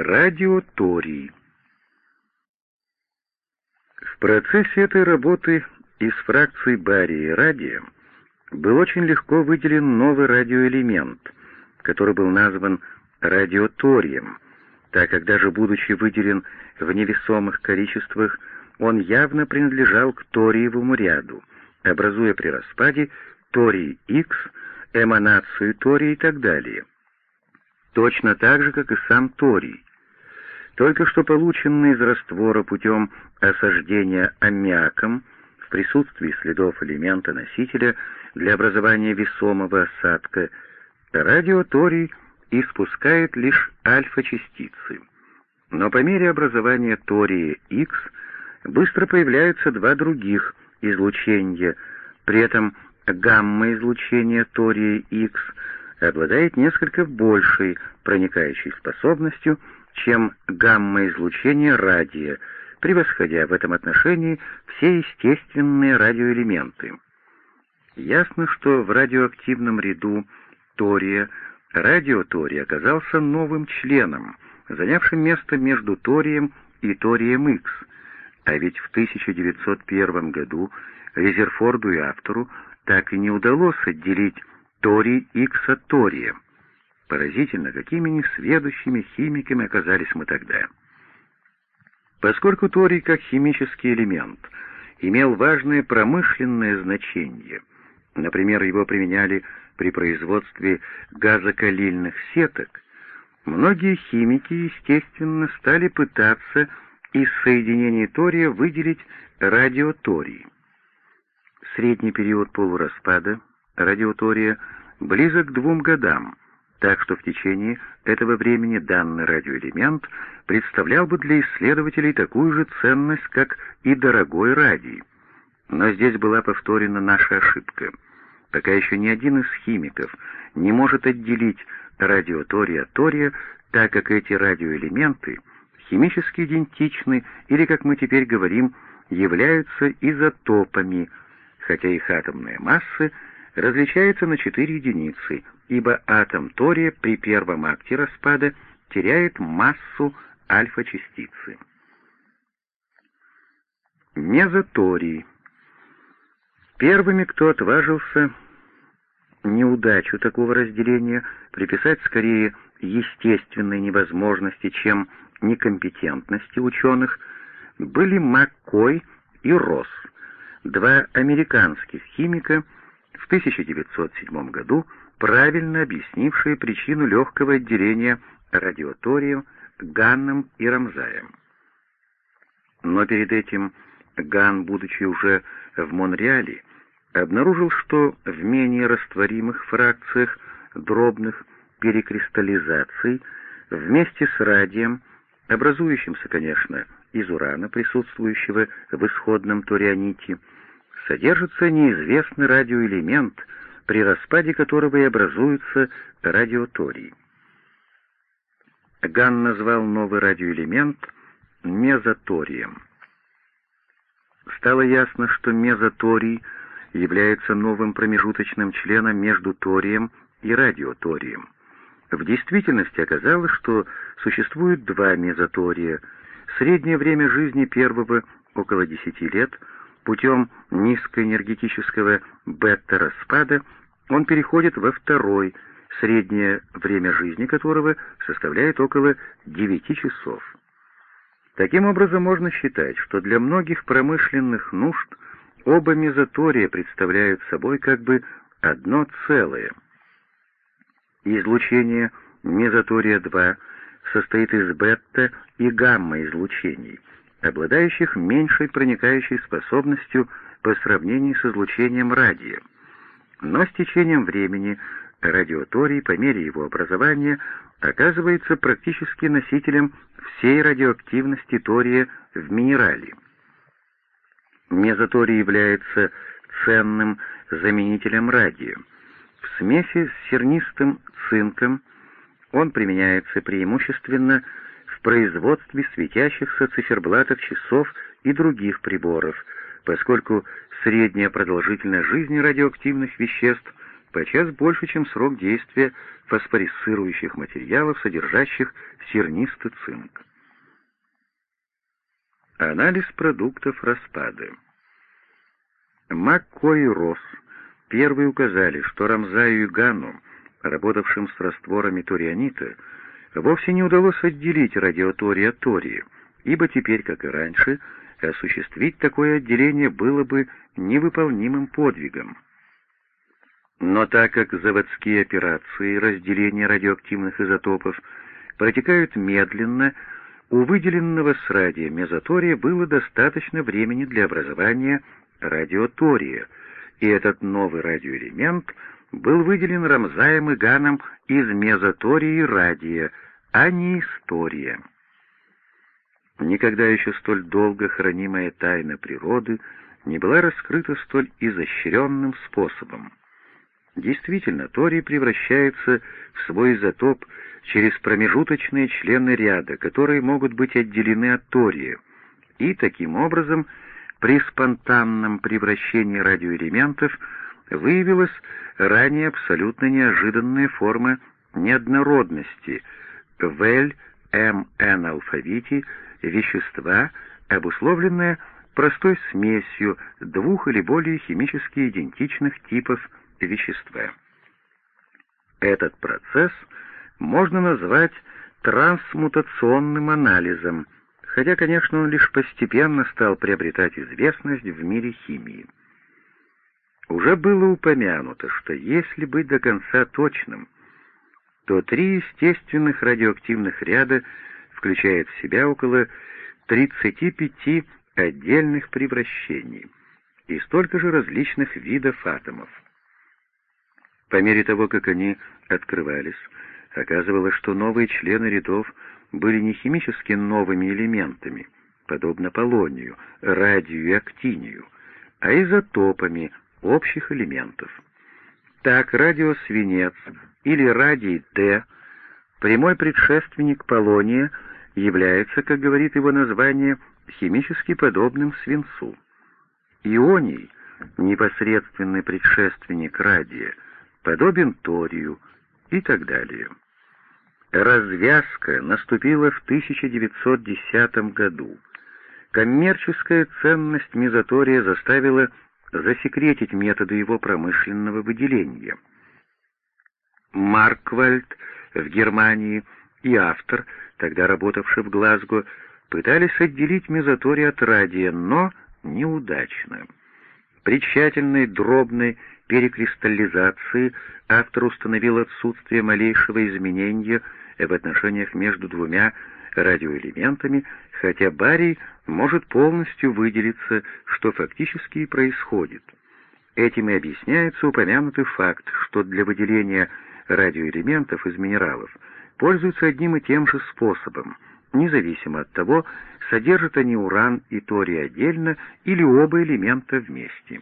Радиоторий. В процессе этой работы из фракций бария и радия был очень легко выделен новый радиоэлемент, который был назван радиоторием, так как даже будучи выделен в невесомых количествах, он явно принадлежал к ториевому ряду, образуя при распаде торий X, эманацию тория и так далее. Точно так же, как и сам торий. Только что полученный из раствора путем осаждения аммиаком в присутствии следов элемента носителя для образования весомого осадка, радиоторий испускает лишь альфа-частицы. Но по мере образования тория X быстро появляются два других излучения, при этом гамма-излучение тория X обладает несколько большей проникающей способностью, чем гамма-излучение радия, превосходя в этом отношении все естественные радиоэлементы. Ясно, что в радиоактивном ряду тория радиоторий оказался новым членом, занявшим место между торием и торием X, а ведь в 1901 году Резерфорду и автору так и не удалось отделить торий X от тория. Поразительно, какими несведущими химиками оказались мы тогда. Поскольку торий как химический элемент имел важное промышленное значение, например, его применяли при производстве газокалильных сеток, многие химики, естественно, стали пытаться из соединений тория выделить радиоторий. Средний период полураспада радиотория близок к двум годам — так что в течение этого времени данный радиоэлемент представлял бы для исследователей такую же ценность, как и дорогой радий. Но здесь была повторена наша ошибка. Пока еще ни один из химиков не может отделить радиотория от тория, так как эти радиоэлементы химически идентичны или, как мы теперь говорим, являются изотопами, хотя их атомные массы различаются на 4 единицы, ибо атом тория при первом акте распада теряет массу альфа-частицы. Мезоторий. Первыми, кто отважился неудачу такого разделения приписать скорее естественной невозможности, чем некомпетентности ученых, были Маккой и Росс, два американских химика, 1907 году правильно объяснившие причину легкого отделения радиоторию Ганном и Рамзаем. Но перед этим Ган, будучи уже в Монреале, обнаружил, что в менее растворимых фракциях дробных перекристаллизаций вместе с радием, образующимся, конечно, из урана, присутствующего в исходном торианите, содержится неизвестный радиоэлемент, при распаде которого и образуются радиотории. Ган назвал новый радиоэлемент мезоторием. Стало ясно, что мезоторий является новым промежуточным членом между торием и радиоторием. В действительности оказалось, что существует два мезотория. Среднее время жизни первого около 10 лет — Путем низкоэнергетического бета-распада он переходит во второй, среднее время жизни которого составляет около 9 часов. Таким образом, можно считать, что для многих промышленных нужд оба мезотория представляют собой как бы одно целое. Излучение мезотория-2 состоит из бета и гамма-излучений — обладающих меньшей проникающей способностью по сравнению с излучением радия. Но с течением времени радиоторий по мере его образования оказывается практически носителем всей радиоактивности тория в минерале. Мезоторий является ценным заменителем радия. В смеси с сернистым цинком он применяется преимущественно производстве светящихся циферблатов часов и других приборов, поскольку средняя продолжительность жизни радиоактивных веществ подчас больше, чем срок действия фосфорисцирующих материалов, содержащих сернистый цинк. Анализ продуктов распада. Макко и Росс первые указали, что Рамзаю и Ганну, работавшим с растворами торианита, вовсе не удалось отделить радиоторий от тории, ибо теперь, как и раньше, осуществить такое отделение было бы невыполнимым подвигом. Но так как заводские операции разделения радиоактивных изотопов протекают медленно, у выделенного с радия мезотория было достаточно времени для образования радиотория, и этот новый радиоэлемент был выделен Рамзаем и Ганом из мезотории радия, а не история. Никогда еще столь долго хранимая тайна природы не была раскрыта столь изощренным способом. Действительно, торий превращается в свой изотоп через промежуточные члены ряда, которые могут быть отделены от тория, и таким образом при спонтанном превращении радиоэлементов выявилась ранее абсолютно неожиданная форма неоднородности в L-MN алфавите вещества, обусловленная простой смесью двух или более химически идентичных типов вещества. Этот процесс — можно назвать трансмутационным анализом, хотя, конечно, он лишь постепенно стал приобретать известность в мире химии. Уже было упомянуто, что если быть до конца точным, то три естественных радиоактивных ряда включают в себя около 35 отдельных превращений и столько же различных видов атомов. По мере того, как они открывались, Оказывалось, что новые члены рядов были не химически новыми элементами, подобно полонию, радию и актинию, а изотопами общих элементов. Так радиосвинец или радий-Т, прямой предшественник полония, является, как говорит его название, химически подобным свинцу. Ионий, непосредственный предшественник радия, подобен торию и так далее. Развязка наступила в 1910 году. Коммерческая ценность мезотория заставила засекретить методы его промышленного выделения. Марквальд в Германии и автор, тогда работавший в Глазго, пытались отделить мезоторий от радия, но неудачно. При тщательной дробной перекристаллизации автор установил отсутствие малейшего изменения в отношениях между двумя радиоэлементами, хотя барий может полностью выделиться, что фактически и происходит. Этим и объясняется упомянутый факт, что для выделения радиоэлементов из минералов пользуются одним и тем же способом, независимо от того, содержат они уран и торий отдельно или оба элемента вместе.